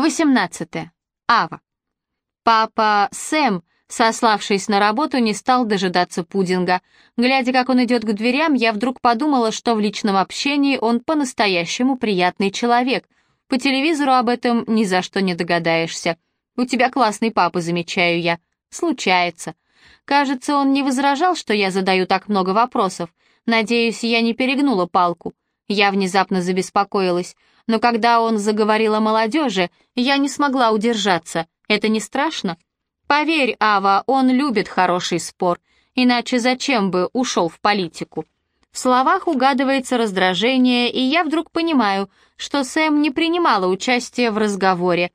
18. Ава. Папа Сэм, сославшись на работу, не стал дожидаться пудинга. Глядя, как он идет к дверям, я вдруг подумала, что в личном общении он по-настоящему приятный человек. По телевизору об этом ни за что не догадаешься. «У тебя классный папа», замечаю я. «Случается». Кажется, он не возражал, что я задаю так много вопросов. Надеюсь, я не перегнула палку. Я внезапно забеспокоилась, но когда он заговорил о молодежи, я не смогла удержаться. Это не страшно? Поверь, Ава, он любит хороший спор, иначе зачем бы ушел в политику? В словах угадывается раздражение, и я вдруг понимаю, что Сэм не принимала участия в разговоре.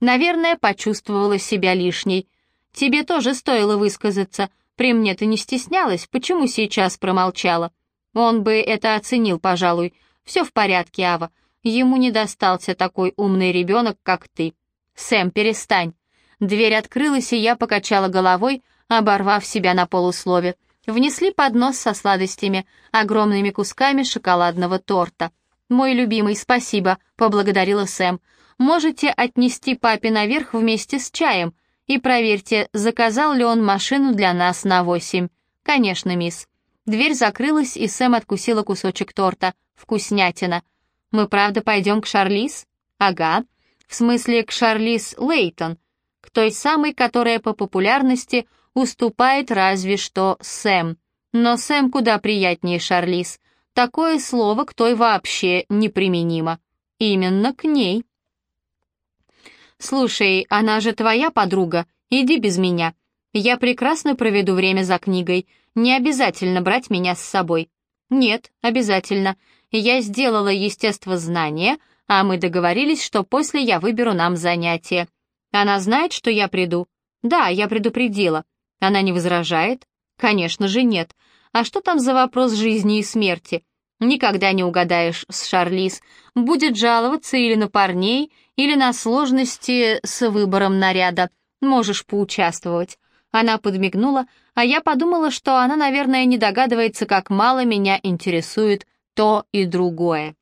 Наверное, почувствовала себя лишней. Тебе тоже стоило высказаться. При мне ты не стеснялась, почему сейчас промолчала?» Он бы это оценил, пожалуй. Все в порядке, Ава. Ему не достался такой умный ребенок, как ты. Сэм, перестань. Дверь открылась, и я покачала головой, оборвав себя на полуслове. Внесли поднос со сладостями, огромными кусками шоколадного торта. «Мой любимый, спасибо», — поблагодарила Сэм. «Можете отнести папе наверх вместе с чаем и проверьте, заказал ли он машину для нас на восемь». «Конечно, мисс». Дверь закрылась, и Сэм откусила кусочек торта. Вкуснятина. «Мы правда пойдем к Шарлиз?» «Ага. В смысле, к Шарлиз Лейтон. К той самой, которая по популярности уступает разве что Сэм. Но Сэм куда приятнее Шарлиз. Такое слово к той вообще неприменимо. Именно к ней». «Слушай, она же твоя подруга. Иди без меня. Я прекрасно проведу время за книгой. Не обязательно брать меня с собой. Нет, обязательно. Я сделала естествознание, а мы договорились, что после я выберу нам занятие. Она знает, что я приду? Да, я предупредила. Она не возражает? Конечно же нет. А что там за вопрос жизни и смерти? Никогда не угадаешь с Шарлиз. Будет жаловаться или на парней, или на сложности с выбором наряда. Можешь поучаствовать. Она подмигнула, а я подумала, что она, наверное, не догадывается, как мало меня интересует то и другое.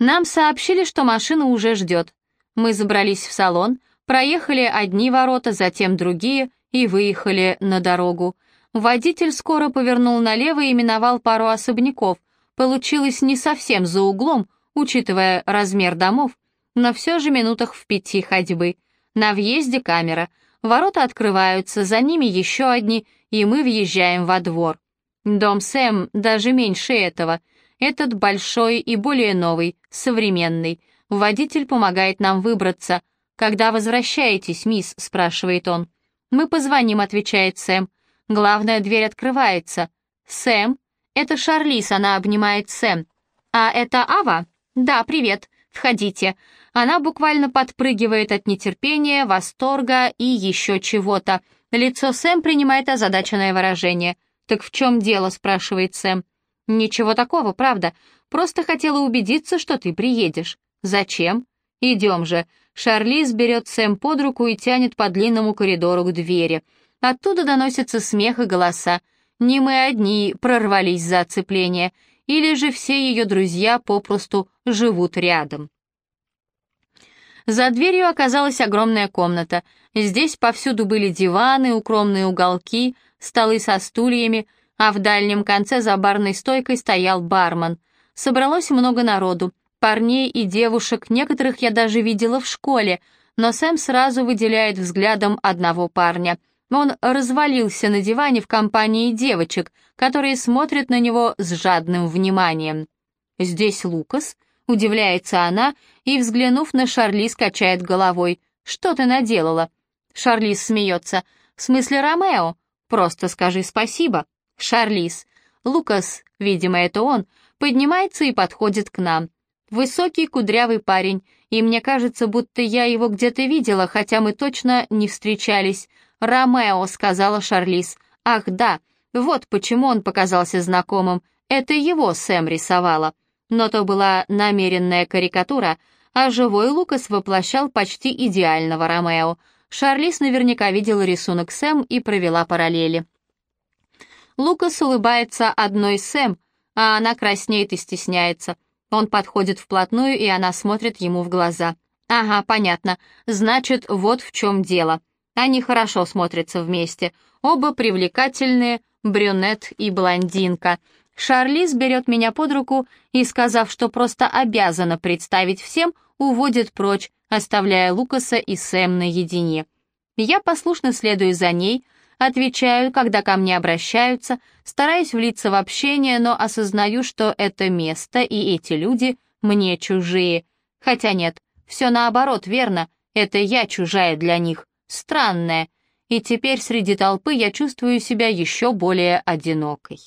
Нам сообщили, что машина уже ждет. Мы забрались в салон, проехали одни ворота, затем другие и выехали на дорогу. Водитель скоро повернул налево и миновал пару особняков. Получилось не совсем за углом, учитывая размер домов, но все же минутах в пяти ходьбы. На въезде камера — Ворота открываются, за ними еще одни, и мы въезжаем во двор. Дом Сэм даже меньше этого. Этот большой и более новый, современный. Водитель помогает нам выбраться. «Когда возвращаетесь, мисс?» — спрашивает он. «Мы позвоним», — отвечает Сэм. Главная дверь открывается. «Сэм?» «Это Шарлиз», — она обнимает Сэм. «А это Ава?» «Да, привет. Входите. Она буквально подпрыгивает от нетерпения, восторга и еще чего-то. Лицо Сэм принимает озадаченное выражение. «Так в чем дело?» — спрашивает Сэм. «Ничего такого, правда. Просто хотела убедиться, что ты приедешь». «Зачем?» «Идем же». Шарлиз берет Сэм под руку и тянет по длинному коридору к двери. Оттуда доносится смех и голоса. Не мы одни прорвались за оцепление, или же все ее друзья попросту живут рядом. За дверью оказалась огромная комната. Здесь повсюду были диваны, укромные уголки, столы со стульями, а в дальнем конце за барной стойкой стоял бармен. Собралось много народу, парней и девушек, некоторых я даже видела в школе, но Сэм сразу выделяет взглядом одного парня. Он развалился на диване в компании девочек, которые смотрят на него с жадным вниманием. «Здесь Лукас?» Удивляется она и, взглянув на Шарлиз, качает головой. «Что ты наделала?» Шарлиз смеется. «В смысле Ромео? Просто скажи спасибо». Шарлиз. Лукас, видимо, это он, поднимается и подходит к нам. Высокий кудрявый парень, и мне кажется, будто я его где-то видела, хотя мы точно не встречались. «Ромео», — сказала Шарлиз. «Ах, да, вот почему он показался знакомым. Это его Сэм рисовала» но то была намеренная карикатура, а живой Лукас воплощал почти идеального Ромео. Шарлиз наверняка видела рисунок Сэм и провела параллели. Лукас улыбается одной Сэм, а она краснеет и стесняется. Он подходит вплотную, и она смотрит ему в глаза. «Ага, понятно. Значит, вот в чем дело. Они хорошо смотрятся вместе. Оба привлекательные, брюнет и блондинка. Шарлиз берет меня под руку и, сказав, что просто обязана представить всем, уводит прочь, оставляя Лукаса и Сэм наедине. Я послушно следую за ней, отвечаю, когда ко мне обращаются, стараюсь влиться в общение, но осознаю, что это место и эти люди мне чужие. Хотя нет, все наоборот, верно, это я чужая для них, странная, и теперь среди толпы я чувствую себя еще более одинокой.